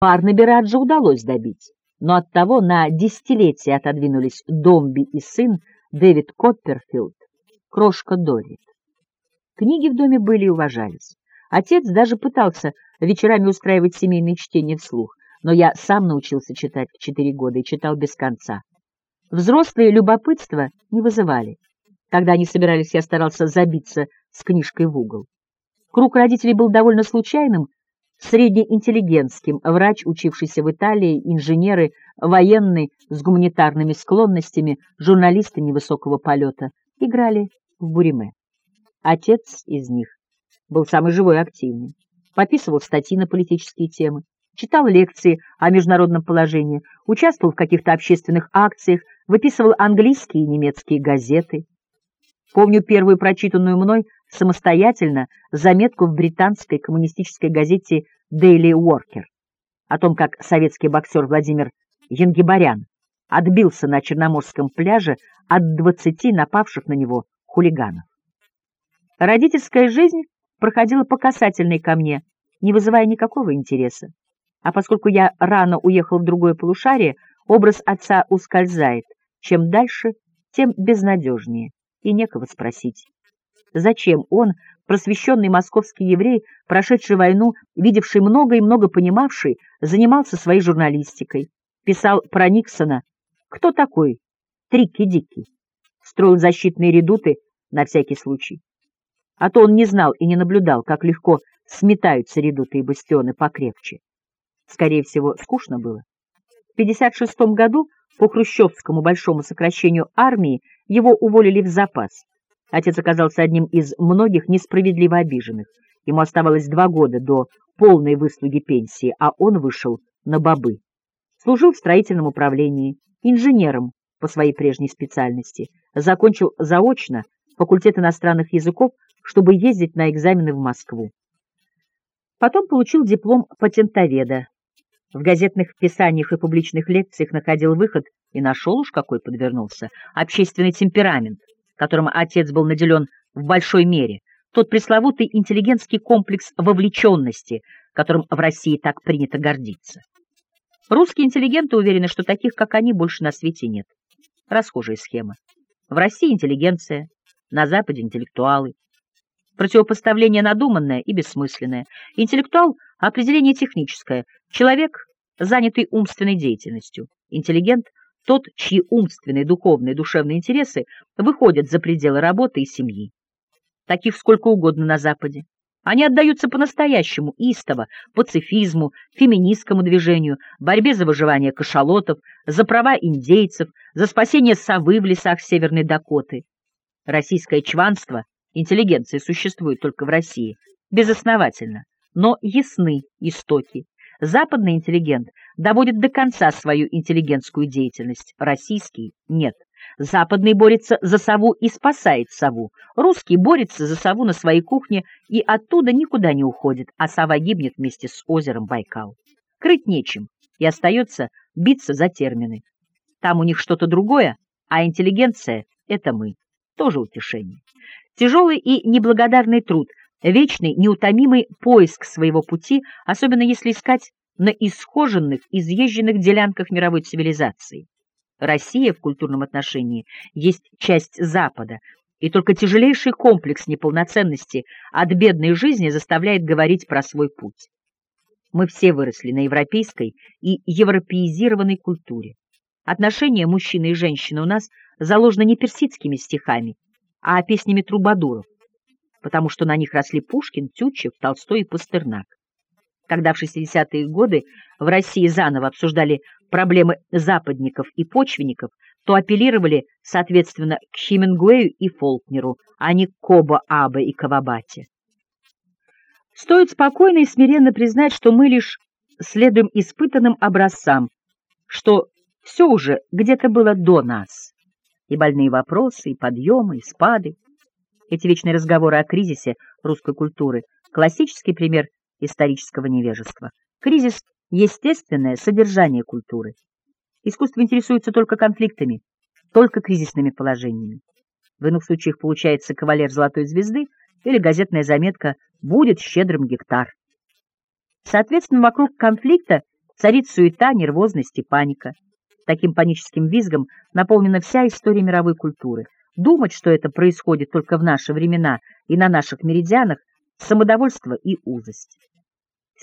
Барнаби Раджа удалось добить, но оттого на десятилетия отодвинулись Домби и сын Дэвид Копперфилд, крошка Дорит. Книги в доме были и уважались. Отец даже пытался вечерами устраивать семейные чтения вслух, но я сам научился читать в четыре года и читал без конца. Взрослые любопытства не вызывали. Когда они собирались, я старался забиться с книжкой в угол. Круг родителей был довольно случайным, среднеинтеллигентским, врач, учившийся в Италии, инженеры, военный с гуманитарными склонностями, журналисты невысокого полета, играли в буриме. Отец из них был самый живой и активный, пописывал статьи на политические темы, читал лекции о международном положении, участвовал в каких-то общественных акциях, выписывал английские и немецкие газеты. Помню первую прочитанную мной самостоятельно заметку в британской коммунистической газете Daily Worker о том, как советский боксер Владимир Янгибарян отбился на Черноморском пляже от двадцати напавших на него хулиганов. Родительская жизнь проходила по касательной ко мне, не вызывая никакого интереса. А поскольку я рано уехал в другое полушарие, образ отца ускользает. Чем дальше, тем безнадежнее, и некого спросить. Зачем он, просвещенный московский еврей, прошедший войну, видевший много и много понимавший, занимался своей журналистикой, писал про Никсона «Кто такой? Трикки-дикки?» строил защитные редуты на всякий случай. А то он не знал и не наблюдал, как легко сметаются редуты и бастионы покрепче. Скорее всего, скучно было. В 1956 году по хрущевскому большому сокращению армии его уволили в запас. Отец оказался одним из многих несправедливо обиженных. Ему оставалось два года до полной выслуги пенсии, а он вышел на бобы. Служил в строительном управлении, инженером по своей прежней специальности, закончил заочно факультет иностранных языков, чтобы ездить на экзамены в Москву. Потом получил диплом патентоведа. В газетных писаниях и публичных лекциях находил выход, и нашел уж какой подвернулся, общественный темперамент, которым отец был наделен в большой мере, тот пресловутый интеллигентский комплекс вовлеченности, которым в России так принято гордиться. Русские интеллигенты уверены, что таких, как они, больше на свете нет. Расхожая схема. В России интеллигенция, на Западе интеллектуалы. Противопоставление надуманное и бессмысленное. Интеллектуал — определение техническое. Человек, занятый умственной деятельностью. Интеллигент — тот, чьи умственные, духовные, душевные интересы выходят за пределы работы и семьи. Таких сколько угодно на Западе. Они отдаются по-настоящему, истово, пацифизму, феминистскому движению, борьбе за выживание кашалотов, за права индейцев, за спасение совы в лесах Северной Дакоты. Российское чванство, интеллигенция существует только в России, безосновательно, но ясны истоки. Западный интеллигент доводит до конца свою интеллигентскую деятельность, российский — нет. Западный борется за сову и спасает сову. Русский борется за сову на своей кухне и оттуда никуда не уходит, а сова гибнет вместе с озером Байкал. Крыть нечем, и остается биться за термины. Там у них что-то другое, а интеллигенция — это мы. Тоже утешение. Тяжелый и неблагодарный труд, вечный, неутомимый поиск своего пути, особенно если искать на исхоженных, изъезженных делянках мировой цивилизации. Россия в культурном отношении есть часть Запада, и только тяжелейший комплекс неполноценности от бедной жизни заставляет говорить про свой путь. Мы все выросли на европейской и европеизированной культуре. Отношения мужчины и женщины у нас заложено не персидскими стихами, а песнями трубадуров, потому что на них росли Пушкин, Тютчев, Толстой и Пастернак. Когда в 60-е годы в России заново обсуждали проблемы западников и почвенников, то апеллировали, соответственно, к Хемингуэю и Фолкнеру, а не к Кобо Абе и Кавабате. Стоит спокойно и смиренно признать, что мы лишь следуем испытанным образцам, что все уже где-то было до нас. И больные вопросы, и подъемы, и спады. Эти вечные разговоры о кризисе русской культуры — классический пример исторического невежества. Кризис — естественное содержание культуры. Искусство интересуется только конфликтами, только кризисными положениями. В иных случаях получается кавалер золотой звезды или газетная заметка «Будет щедрым гектар». Соответственно, вокруг конфликта Царит суета, нервозность и паника. Таким паническим визгом наполнена вся история мировой культуры. Думать, что это происходит только в наши времена и на наших меридианах, самодовольство и узость.